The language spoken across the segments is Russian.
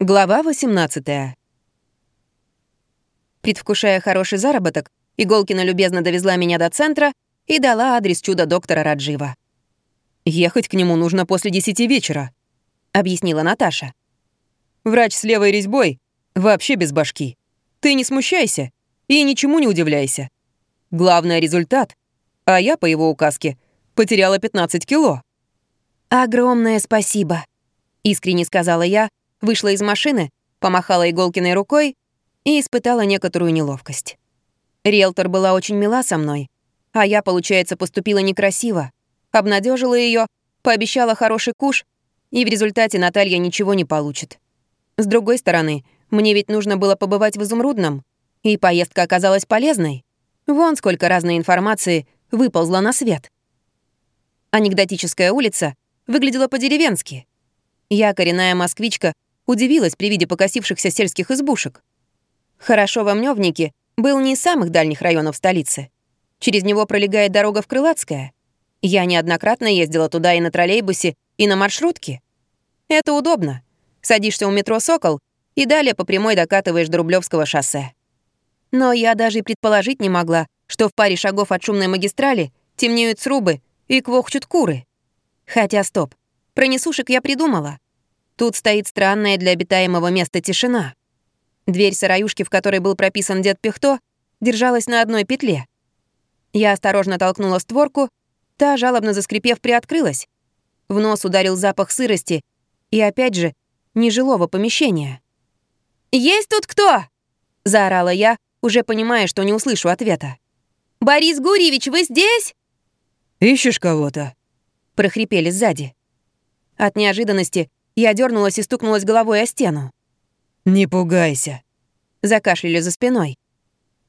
Глава 18. Предвкушая хороший заработок, Иголкина любезно довезла меня до центра и дала адрес чудо-доктора Раджива. «Ехать к нему нужно после десяти вечера», — объяснила Наташа. «Врач с левой резьбой вообще без башки. Ты не смущайся и ничему не удивляйся. Главное — результат. А я, по его указке, потеряла 15 кило». «Огромное спасибо», — искренне сказала я, вышла из машины, помахала Иголкиной рукой и испытала некоторую неловкость. Риэлтор была очень мила со мной, а я, получается, поступила некрасиво, обнадежила ее, пообещала хороший куш, и в результате Наталья ничего не получит. С другой стороны, мне ведь нужно было побывать в Изумрудном, и поездка оказалась полезной. Вон сколько разной информации выползла на свет. Анекдотическая улица выглядела по-деревенски. Я, коренная москвичка, удивилась при виде покосившихся сельских избушек. Хорошо во Мнёвнике был не из самых дальних районов столицы. Через него пролегает дорога в Крылатское. Я неоднократно ездила туда и на троллейбусе, и на маршрутке. Это удобно. Садишься у метро «Сокол» и далее по прямой докатываешь до Рублевского шоссе. Но я даже и предположить не могла, что в паре шагов от шумной магистрали темнеют срубы и квохчут куры. Хотя стоп, про несушек я придумала. Тут стоит странная для обитаемого места тишина. Дверь сараюшки, в которой был прописан дед Пихто, держалась на одной петле. Я осторожно толкнула створку, та, жалобно заскрипев, приоткрылась. В нос ударил запах сырости и, опять же, нежилого помещения. «Есть тут кто?» — заорала я, уже понимая, что не услышу ответа. «Борис Гурьевич, вы здесь?» «Ищешь кого-то?» — прохрипели сзади. От неожиданности я дернулась и стукнулась головой о стену. «Не пугайся», — закашляли за спиной.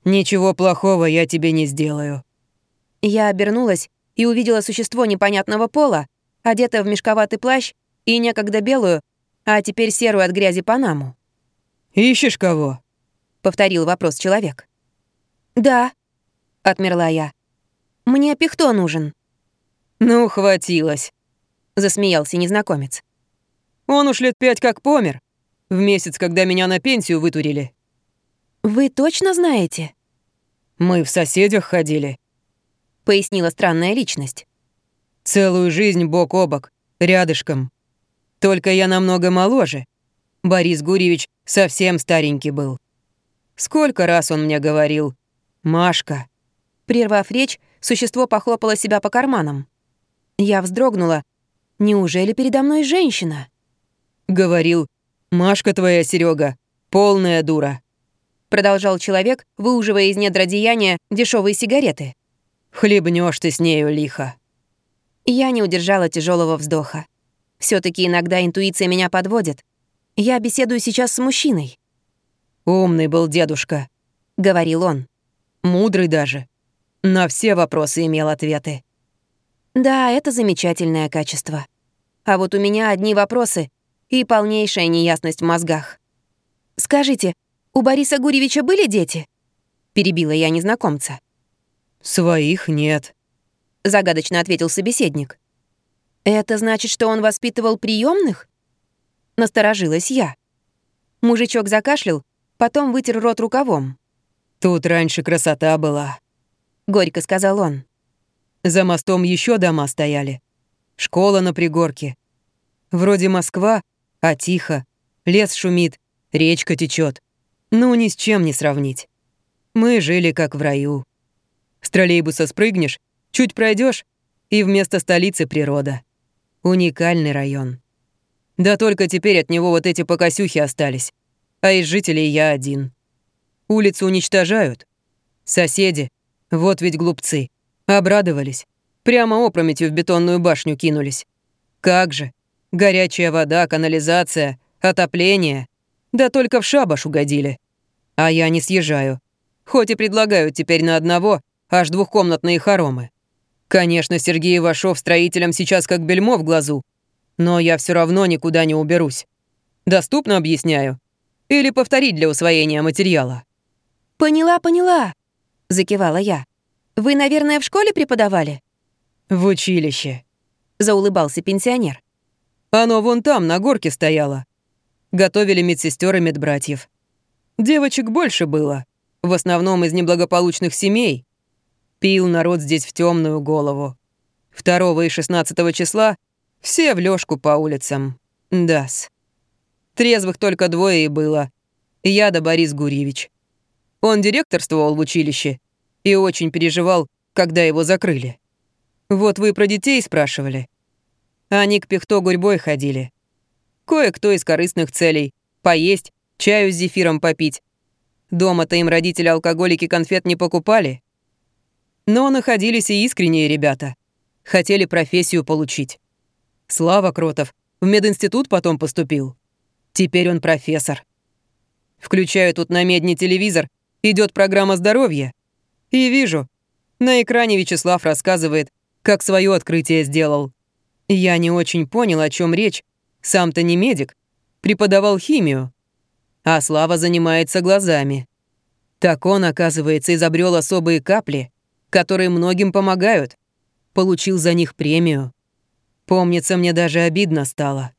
«Ничего плохого я тебе не сделаю». Я обернулась и увидела существо непонятного пола, одетое в мешковатый плащ и некогда белую, а теперь серую от грязи панаму. «Ищешь кого?» — повторил вопрос человек. «Да», — отмерла я. «Мне пихто нужен». «Ну, хватилось», — засмеялся незнакомец. Он уж лет пять как помер. В месяц, когда меня на пенсию вытурили. «Вы точно знаете?» «Мы в соседях ходили», — пояснила странная личность. «Целую жизнь бок о бок, рядышком. Только я намного моложе. Борис Гурьевич совсем старенький был. Сколько раз он мне говорил «Машка». Прервав речь, существо похлопало себя по карманам. Я вздрогнула. Неужели передо мной женщина? Говорил, Машка твоя, Серега, полная дура. Продолжал человек, выуживая из недра деяния дешевые сигареты. Хлебнешь ты с нею лихо. Я не удержала тяжелого вздоха. все таки иногда интуиция меня подводит. Я беседую сейчас с мужчиной. «Умный был дедушка», — говорил он. «Мудрый даже. На все вопросы имел ответы». Да, это замечательное качество. А вот у меня одни вопросы, и полнейшая неясность в мозгах. «Скажите, у Бориса Гурьевича были дети?» — перебила я незнакомца. «Своих нет», — загадочно ответил собеседник. «Это значит, что он воспитывал приемных? Насторожилась я. Мужичок закашлял, потом вытер рот рукавом. «Тут раньше красота была», — горько сказал он. «За мостом еще дома стояли. Школа на пригорке. Вроде Москва, а тихо. Лес шумит, речка течет. Ну, ни с чем не сравнить. Мы жили как в раю. С троллейбуса спрыгнешь, чуть пройдешь, и вместо столицы природа. Уникальный район. Да только теперь от него вот эти покосюхи остались. А из жителей я один. Улицу уничтожают. Соседи, вот ведь глупцы, обрадовались. Прямо опрометью в бетонную башню кинулись. Как же, Горячая вода, канализация, отопление. Да только в шабаш угодили. А я не съезжаю. Хоть и предлагают теперь на одного аж двухкомнатные хоромы. Конечно, Сергей Ивашов строителям сейчас как бельмо в глазу. Но я все равно никуда не уберусь. Доступно объясняю? Или повторить для усвоения материала? «Поняла, поняла», — закивала я. «Вы, наверное, в школе преподавали?» «В училище», — заулыбался пенсионер. Оно вон там, на горке стояло. готовили медсестер и медбратьев. Девочек больше было, в основном из неблагополучных семей. Пил народ здесь в темную голову. 2 и 16 числа все в лёжку по улицам. Дас. Трезвых только двое и было. Я да Борис Гурьевич. Он директорствовал в училище и очень переживал, когда его закрыли. Вот вы про детей спрашивали. Они к Пихто гурьбой ходили. Кое-кто из корыстных целей. Поесть, чаю с зефиром попить. Дома-то им родители-алкоголики конфет не покупали. Но находились и искренние ребята. Хотели профессию получить. Слава Кротов в мединститут потом поступил. Теперь он профессор. Включаю тут на медне телевизор, идет программа здоровья. И вижу, на экране Вячеслав рассказывает, как свое открытие сделал. Я не очень понял, о чем речь. Сам-то не медик, преподавал химию. А Слава занимается глазами. Так он, оказывается, изобрел особые капли, которые многим помогают. Получил за них премию. Помнится, мне даже обидно стало.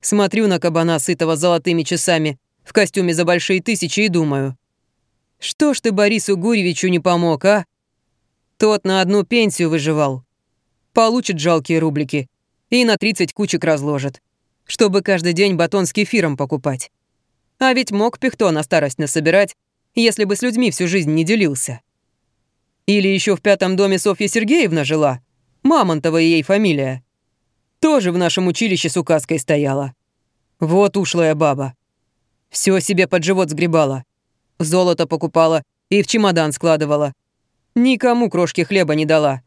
Смотрю на кабана, сытого золотыми часами, в костюме за большие тысячи и думаю. Что ж ты Борису Гурьевичу не помог, а? Тот на одну пенсию выживал. Получит жалкие рублики и на 30 кучек разложит, чтобы каждый день батон с кефиром покупать. А ведь мог Пихто на старость насобирать, если бы с людьми всю жизнь не делился. Или еще в пятом доме Софья Сергеевна жила, Мамонтова ей фамилия. Тоже в нашем училище с указкой стояла. Вот ушлая баба. Все себе под живот сгребала. Золото покупала и в чемодан складывала. Никому крошки хлеба не дала.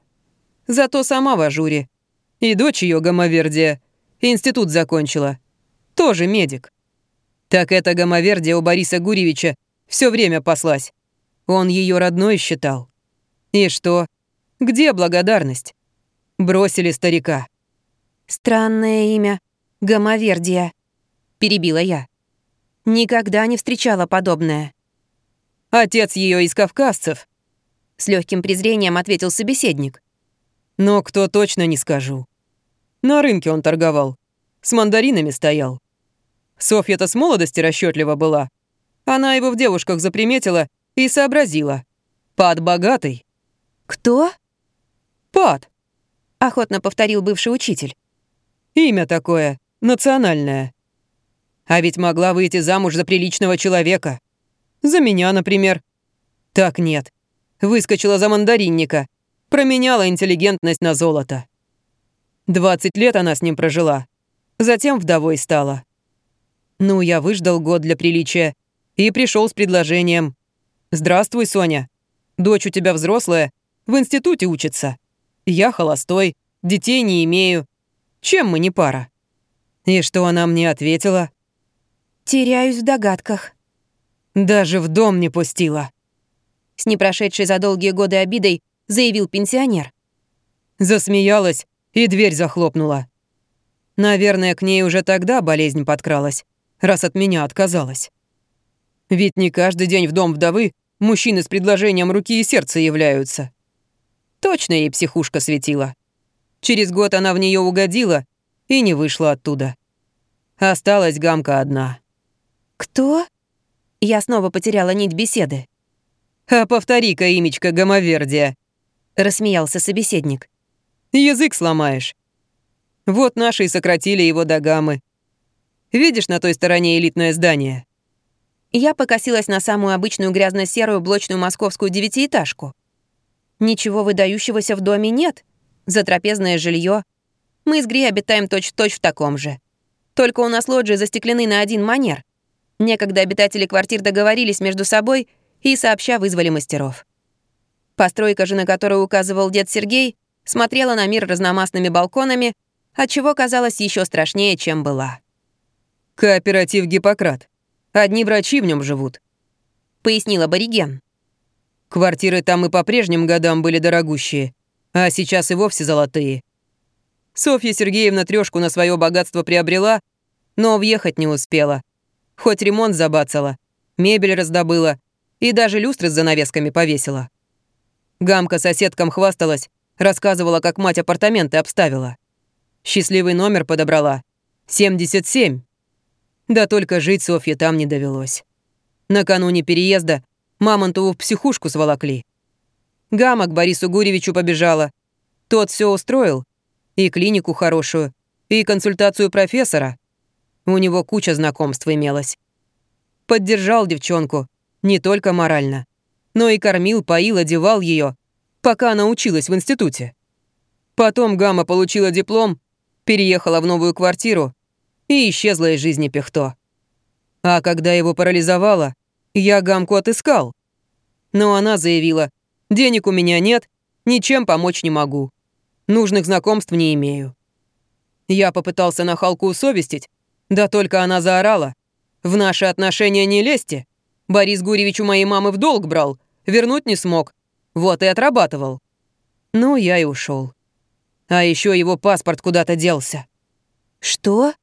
Зато сама в ажуре. И дочь ее гомовердия. Институт закончила. Тоже медик. Так эта гомовердия у Бориса Гуревича все время паслась. Он ее родной считал. И что? Где благодарность? Бросили старика. «Странное имя. Гомовердия», — перебила я. «Никогда не встречала подобное». «Отец ее из кавказцев», — с легким презрением ответил собеседник. «Но кто точно не скажу. На рынке он торговал, с мандаринами стоял. Софья-то с молодости расчетлива была. Она его в девушках заприметила и сообразила. Пад богатый». «Кто?» «Пад», — охотно повторил бывший учитель. Имя такое, национальное. А ведь могла выйти замуж за приличного человека. За меня, например. Так нет. Выскочила за мандаринника. Променяла интеллигентность на золото. 20 лет она с ним прожила. Затем вдовой стала. Ну, я выждал год для приличия и пришел с предложением. «Здравствуй, Соня. Дочь у тебя взрослая, в институте учится. Я холостой, детей не имею. Чем мы не пара?» И что она мне ответила? «Теряюсь в догадках». «Даже в дом не пустила». С непрошедшей за долгие годы обидой заявил пенсионер. Засмеялась и дверь захлопнула. Наверное, к ней уже тогда болезнь подкралась, раз от меня отказалась. Ведь не каждый день в дом вдовы мужчины с предложением руки и сердца являются. Точно ей психушка светила. Через год она в нее угодила и не вышла оттуда. Осталась гамка одна. «Кто?» Я снова потеряла нить беседы. «А повтори-ка имечко Гомовердия», — рассмеялся собеседник. «Язык сломаешь. Вот наши и сократили его до гаммы. Видишь на той стороне элитное здание?» Я покосилась на самую обычную грязно-серую блочную московскую девятиэтажку. Ничего выдающегося в доме нет, за трапезное жилье. Мы с Гри обитаем точь-в-точь -точь в таком же. Только у нас лоджии застеклены на один манер. Некогда обитатели квартир договорились между собой и сообща вызвали мастеров. Постройка же, на которую указывал дед Сергей, смотрела на мир разномастными балконами, отчего казалась еще страшнее, чем была. «Кооператив Гиппократ. Одни врачи в нем живут», — пояснил абориген. «Квартиры там и по прежним годам были дорогущие, а сейчас и вовсе золотые. Софья Сергеевна трёшку на свое богатство приобрела, но въехать не успела. Хоть ремонт забацала, мебель раздобыла и даже люстры с занавесками повесила. Гамка соседкам хвасталась, рассказывала, как мать апартаменты обставила. Счастливый номер подобрала. 77. Да только жить Софье там не довелось. Накануне переезда Мамонтову в психушку сволокли. Гамма к Борису Гуревичу побежала. Тот все устроил. И клинику хорошую, и консультацию профессора. У него куча знакомств имелось. Поддержал девчонку, не только морально, но и кормил, поил, одевал ее, пока она училась в институте. Потом Гамма получила диплом, переехала в новую квартиру и исчезла из жизни Пехто. А когда его парализовало, я Гамку отыскал. Но она заявила, денег у меня нет, ничем помочь не могу. Нужных знакомств не имею. Я попытался на Халку усовестить, да только она заорала. В наши отношения не лезьте. Борис Гуревич у моей мамы в долг брал, вернуть не смог. Вот и отрабатывал. Ну, я и ушел. А еще его паспорт куда-то делся. «Что?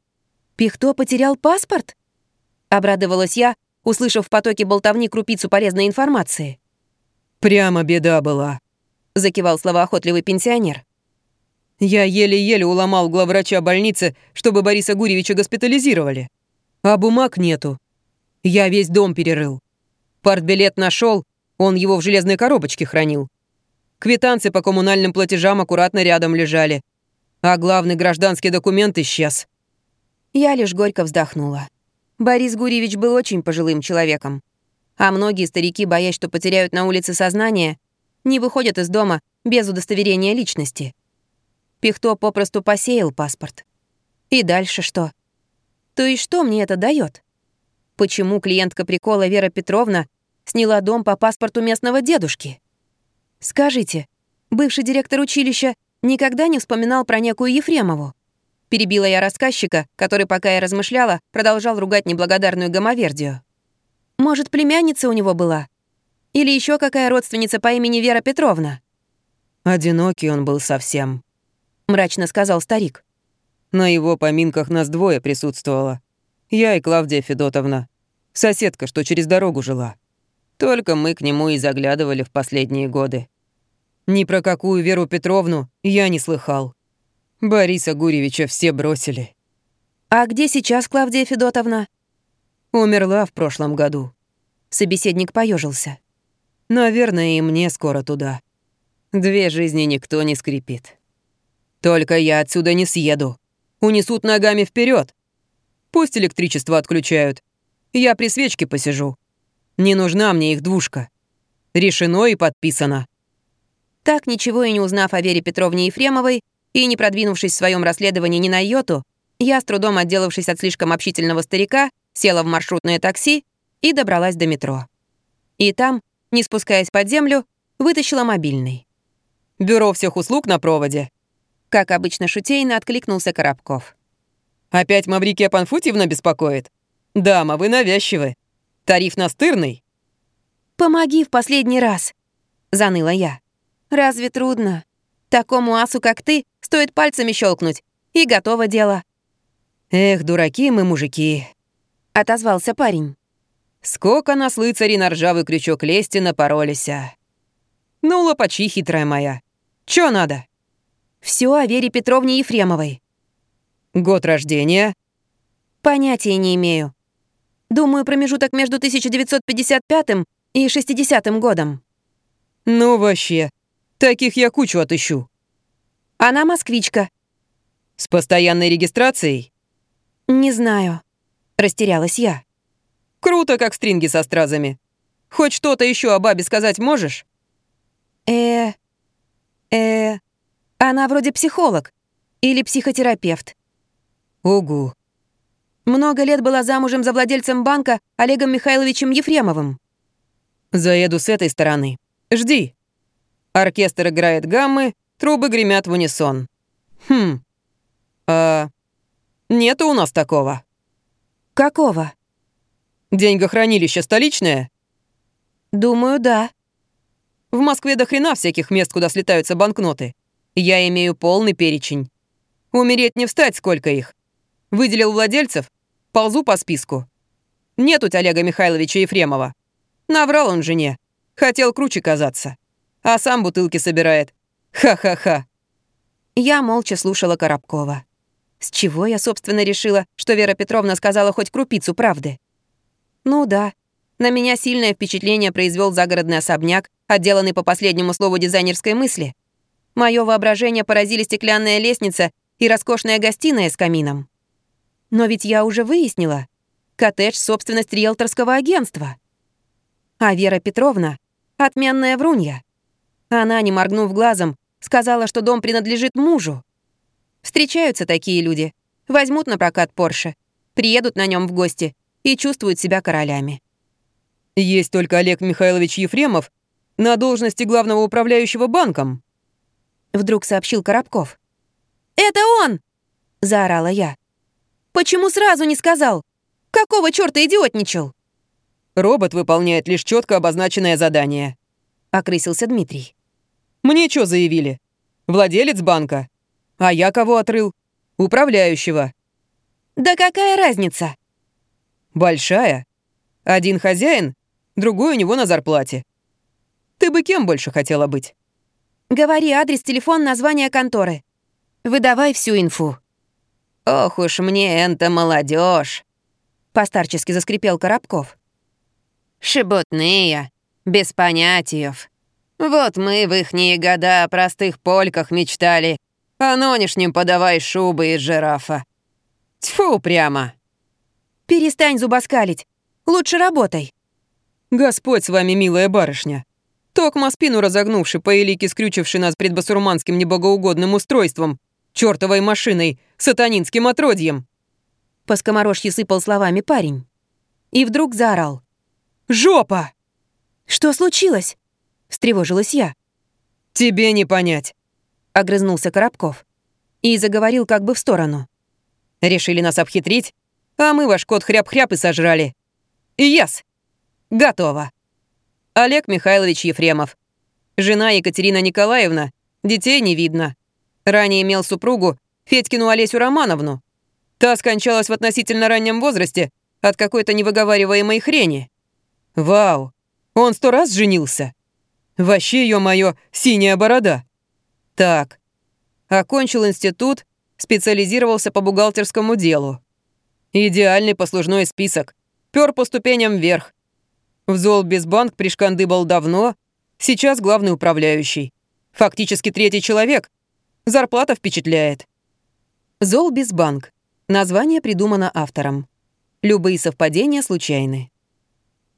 Пихто потерял паспорт?» Обрадовалась я, услышав в потоке болтовни крупицу полезной информации. «Прямо беда была», — закивал словоохотливый пенсионер. «Я еле-еле уломал главврача больницы, чтобы Бориса Гуревича госпитализировали. А бумаг нету. Я весь дом перерыл. Партбилет нашел, он его в железной коробочке хранил. Квитанции по коммунальным платежам аккуратно рядом лежали. А главный гражданский документ исчез». Я лишь горько вздохнула. Борис Гурьевич был очень пожилым человеком. А многие старики, боясь, что потеряют на улице сознание, не выходят из дома без удостоверения личности. Пихто попросту посеял паспорт. И дальше что? То есть что мне это дает? Почему клиентка прикола Вера Петровна сняла дом по паспорту местного дедушки? Скажите, бывший директор училища никогда не вспоминал про некую Ефремову? Перебила я рассказчика, который, пока я размышляла, продолжал ругать неблагодарную гомовердию. Может, племянница у него была? Или еще какая родственница по имени Вера Петровна? «Одинокий он был совсем», — мрачно сказал старик. «На его поминках нас двое присутствовало. Я и Клавдия Федотовна. Соседка, что через дорогу жила. Только мы к нему и заглядывали в последние годы. Ни про какую Веру Петровну я не слыхал. Бориса Гуревича все бросили. А где сейчас Клавдия Федотовна? Умерла в прошлом году. Собеседник поежился. Наверное, и мне скоро туда. Две жизни никто не скрипит. Только я отсюда не съеду. Унесут ногами вперед. Пусть электричество отключают. Я при свечке посижу. Не нужна мне их двушка. Решено и подписано. Так, ничего и не узнав о Вере Петровне Ефремовой, и не продвинувшись в своем расследовании ни на йоту, я, с трудом отделавшись от слишком общительного старика, села в маршрутное такси и добралась до метро. И там, не спускаясь под землю, вытащила мобильный. «Бюро всех услуг на проводе», как обычно шутейно откликнулся Коробков. «Опять Маврикия Панфутьевна беспокоит? Дама, вы навязчивы. Тариф настырный?» «Помоги в последний раз», — заныла я. «Разве трудно? Такому асу, как ты, Стоит пальцами щелкнуть, и готово дело». «Эх, дураки мы, мужики», — отозвался парень. «Сколько нас лыцари на ржавый крючок лести напоролися. Ну, лопачи, хитрая моя. Чё надо?» Все о Вере Петровне Ефремовой». «Год рождения?» «Понятия не имею. Думаю, промежуток между 1955 и 60 годом». «Ну вообще, таких я кучу отыщу». Она москвичка». «С постоянной регистрацией?» «Не знаю», — растерялась я. «Круто, как стринги со стразами. Хоть что-то еще о бабе сказать можешь?» э э Она вроде психолог или психотерапевт». «Угу». Много лет была замужем за владельцем банка Олегом Михайловичем Ефремовым. «Заеду с этой стороны. Жди». Оркестр играет гаммы, Трубы гремят в унисон. Хм. А... Нету у нас такого. Какого? Деньгохранилище столичное? Думаю, да. В Москве до хрена всяких мест, куда слетаются банкноты. Я имею полный перечень. Умереть не встать, сколько их. Выделил владельцев, ползу по списку. Нет у Олега Михайловича Ефремова. Наврал он жене. Хотел круче казаться. А сам бутылки собирает. Ха-ха-ха. Я молча слушала Коробкова. С чего я, собственно, решила, что Вера Петровна сказала хоть крупицу правды? Ну да, на меня сильное впечатление произвел загородный особняк, отделанный по последнему слову дизайнерской мысли. Мое воображение поразили стеклянная лестница и роскошная гостиная с камином. Но ведь я уже выяснила. Коттедж — собственность риэлторского агентства. А Вера Петровна — отменная врунья. Она, не моргнув глазом, сказала, что дом принадлежит мужу. Встречаются такие люди, возьмут на прокат Порше, приедут на нем в гости и чувствуют себя королями. Есть только Олег Михайлович Ефремов на должности главного управляющего банком. Вдруг сообщил Коробков. «Это он!» — заорала я. «Почему сразу не сказал? Какого чёрта идиотничал?» «Робот выполняет лишь четко обозначенное задание», — окрысился Дмитрий. «Мне что заявили? Владелец банка. А я кого отрыл? Управляющего». «Да какая разница?» «Большая. Один хозяин, другой у него на зарплате. Ты бы кем больше хотела быть?» «Говори адрес, телефон, название конторы. Выдавай всю инфу». «Ох уж мне это молодежь! постарчески заскрипел Коробков. «Шебутные, без понятиев. Вот мы в ихние года о простых польках мечтали, а нынешним подавай шубы из жирафа. Тьфу прямо!» «Перестань зубоскалить. Лучше работай». «Господь с вами, милая барышня. Токма спину разогнувши, по элике скрючивши нас пред басурманским небогоугодным устройством, чертовой машиной, сатанинским отродьем!» По скоморожье сыпал словами парень. И вдруг заорал. «Жопа!» «Что случилось?» — встревожилась я. «Тебе не понять», — огрызнулся Коробков. И заговорил как бы в сторону. «Решили нас обхитрить, а мы ваш кот хряп-хряп и сожрали. Яс! Готово!» Олег Михайлович Ефремов. Жена Екатерина Николаевна. Детей не видно. Ранее имел супругу Федькину Олесю Романовну. Та скончалась в относительно раннем возрасте от какой-то невыговариваемой хрени. Вау, он сто раз женился. Вообще, ё-моё, синяя борода. Так, окончил институт, специализировался по бухгалтерскому делу. Идеальный послужной список. Пёр по ступеням вверх. В Золбизбанк пришкандыбал давно, сейчас главный управляющий. Фактически третий человек. Зарплата впечатляет. Золбизбанк. Название придумано автором. Любые совпадения случайны.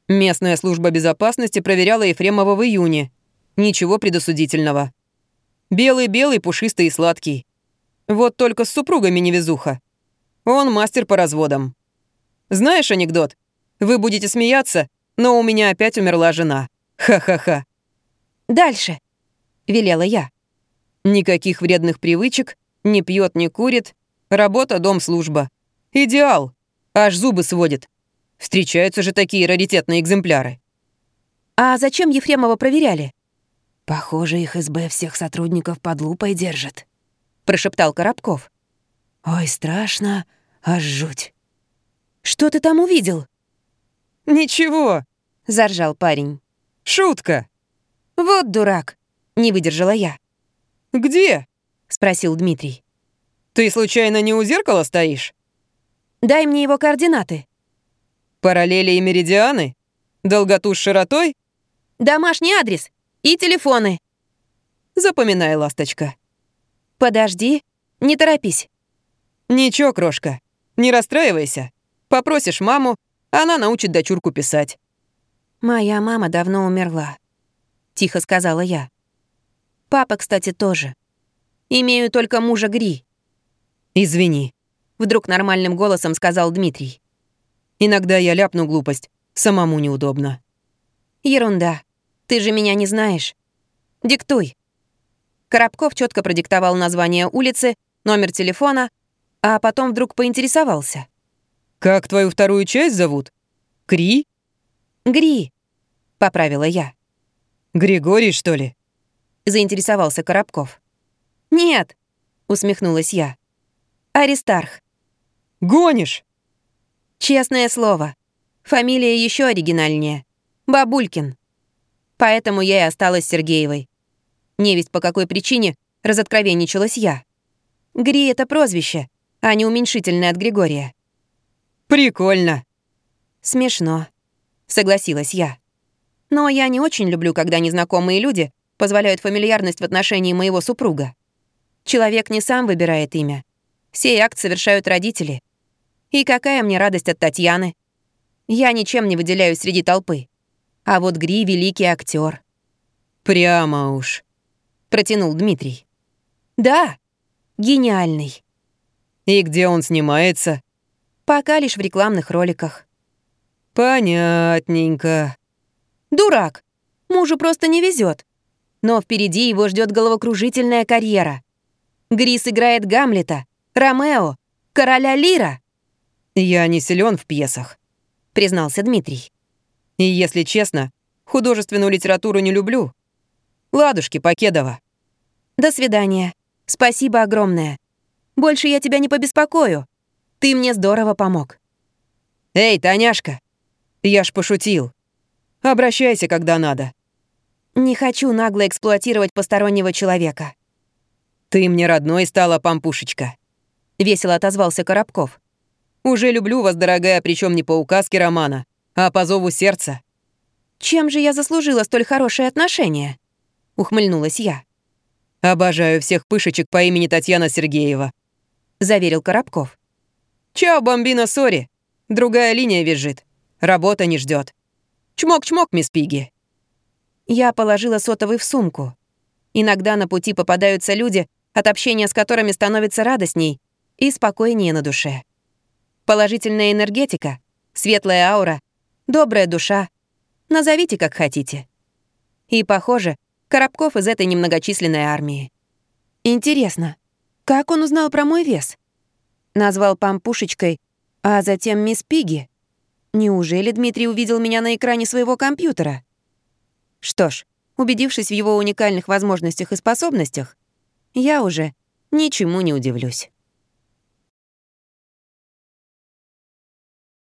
Местная служба безопасности проверяла Ефремова в июне. Ничего предосудительного. Белый-белый, пушистый и сладкий. Вот только с супругами невезуха. Он мастер по разводам. Знаешь анекдот? Вы будете смеяться, но у меня опять умерла жена. Ха-ха-ха. «Дальше», — велела я. Никаких вредных привычек, не пьет, не курит. Работа, дом, служба. Идеал. Аж зубы сводит. Встречаются же такие раритетные экземпляры. А зачем Ефремова проверяли? Похоже, их СБ всех сотрудников под лупой держит. Прошептал Коробков. Ой, страшно, аж жуть. Что ты там увидел? «Ничего», — заржал парень. «Шутка». «Вот дурак», — не выдержала я. «Где?» — спросил Дмитрий. «Ты случайно не у зеркала стоишь?» «Дай мне его координаты». «Параллели и меридианы? Долготу с широтой?» «Домашний адрес и телефоны». «Запоминай, ласточка». «Подожди, не торопись». «Ничего, крошка, не расстраивайся. Попросишь маму, она научит дочурку писать». «Моя мама давно умерла», — тихо сказала я. «Папа, кстати, тоже. Имею только мужа Гри». «Извини», — вдруг нормальным голосом сказал Дмитрий. «Иногда я ляпну глупость, самому неудобно». «Ерунда. Ты же меня не знаешь. Диктуй». Коробков четко продиктовал название улицы, номер телефона, а потом вдруг поинтересовался. «Как твою вторую часть зовут? Кри?» «Гри», — поправила я. «Григорий, что ли?» — заинтересовался Коробков. «Нет», — усмехнулась я. «Аристарх». «Гонишь?» «Честное слово. Фамилия еще оригинальнее. Бабулькин. Поэтому я и осталась Сергеевой. Невесть по какой причине разоткровенничалась я. Гри — это прозвище, а не уменьшительное от Григория. Прикольно. Смешно, согласилась я. Но я не очень люблю, когда незнакомые люди позволяют фамильярность в отношении моего супруга. Человек не сам выбирает имя. Сей акт совершают родители. И какая мне радость от Татьяны. Я ничем не выделяюсь среди толпы. А вот Гри — великий актер. Прямо уж. Протянул Дмитрий. Да, гениальный. И где он снимается? Пока лишь в рекламных роликах. Понятненько. Дурак. Мужу просто не везет. Но впереди его ждет головокружительная карьера. Грис играет Гамлета, Ромео, короля Лира. Я не силен в пьесах, признался Дмитрий. И если честно, художественную литературу не люблю. Ладушки, Покедова. До свидания. Спасибо огромное. Больше я тебя не побеспокою. Ты мне здорово помог. Эй, Таняшка, я ж пошутил. Обращайся, когда надо. Не хочу нагло эксплуатировать постороннего человека. Ты мне родной стала, пампушечка. Весело отозвался Коробков. Уже люблю вас, дорогая, причем не по указке романа, а по зову сердца. Чем же я заслужила столь хорошее отношение? Ухмыльнулась я. Обожаю всех пышечек по имени Татьяна Сергеева. Заверил Коробков. Чао, бомбина, сори. Другая линия визжит. Работа не ждет. Чмок-чмок, мисс Пиги. Я положила сотовый в сумку. Иногда на пути попадаются люди, от общения с которыми становится радостней и спокойнее на душе. Положительная энергетика, светлая аура, добрая душа. Назовите, как хотите. И, похоже, Коробков из этой немногочисленной армии. Интересно, как он узнал про мой вес? Назвал пампушечкой, а затем мисс Пиги. Неужели Дмитрий увидел меня на экране своего компьютера? Что ж, убедившись в его уникальных возможностях и способностях, я уже ничему не удивлюсь.